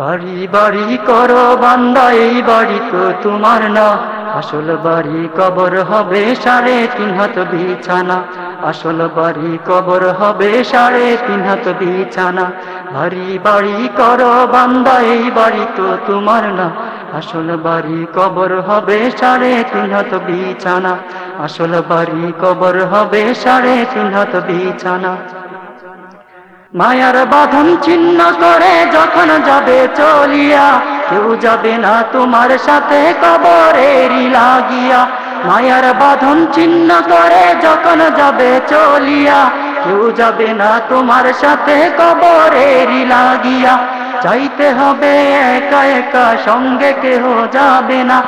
বাড়ি বাড়ি করো বান্দা, এই বাড়ি তো তোমার না। আসল বাড়ি কবর হবে সাড়ে তিন হাত বিছানা। আসল বাড়ি কবর হবে সাড়ে তিন হাত বিছানা। বাড়ি বাড়ি করো বান্দা, এই বাড়ি তো তোমার না। আসল বাড়ি কবর হবে সাড়ে তিন হাত বিছানা। আসল বাড়ি কবর হবে সাড়ে তিন হাত বিছানা। মায়ার বাঁধন ছিন্ন করে যখন যাবে চলিয়া, কেউ যাবে না তোমার সাথে কবরেরই লাগিয়া। মায়ার বাঁধন ছিন্ন করে যখন যাবে চলিয়া, কেউ যাবে না তোমার সাথে কবরেরই লাগিয়া। চাইতে হবে একা একা, সঙ্গে কেহ যাবে না।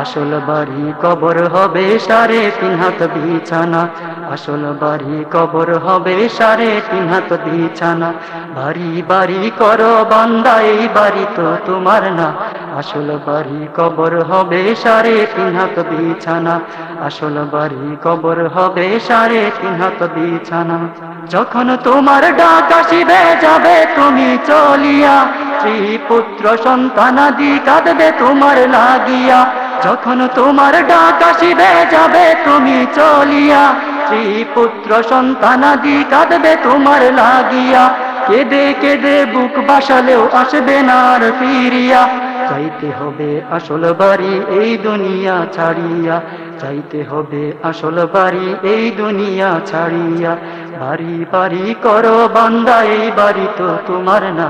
আসল বাড়ি কবর হবে সারে তিন হাত বিছানা। আসল বাড়ি কবর হবে সাড়ে তিন হাত বিছানা। বাড়ি বাড়ি করো বান্দা, এই বাড়ি তো তোমার না। আসল বাড়ি কবর হবে সাড়ে তিন হাত বিছানা। আসল বাড়ি কবর হবে সাড়ে তিন হাত বিছানা। যখন তোমার ডাক আসিবে, যাবে তুমি চলিয়া। স্ত্রী পুত্র সন্তানাদি কাঁদবে তোমার লাগিয়া। যখন তোমার ডাক আসিবে, যাবে তুমি চলিয়া। স্ত্রী পুত্র সন্তানাদি কাঁদবে তোমার লাগিয়া। কেঁদে কেঁদে বুক বাসালেও আসবে না ফিরিয়া। চাইতে হবে আসল বাড়ি এই দুনিয়া ছাড়িয়া। চাইতে হবে আসল বাড়ি এই দুনিয়া ছাড়িয়া। বাড়ি বাড়ি করো বান্দা, এই বাড়ি তো তোমার না।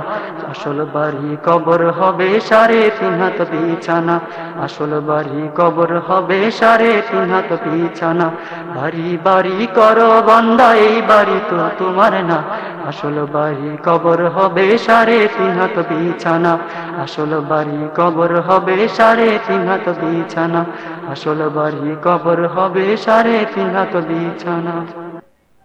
আসল বাড়ি কবর হবে সাড়ে তিন হাত বিছানা। আসল বাড়ি কবর হবে সাড়ে তিন হাত বিছানা। বাড়ি বাড়ি করো বান্দা, এই বাড়ি তো তোমার না। আসল বাড়ি কবর হবে সাড়ে তিন হাত বিছানা। আসল বাড়ি কবর হবে সাড়ে তিন হাত বিছানা। আসল বাড়ি কবর হবে সাড়ে তিন হাত বিছানা।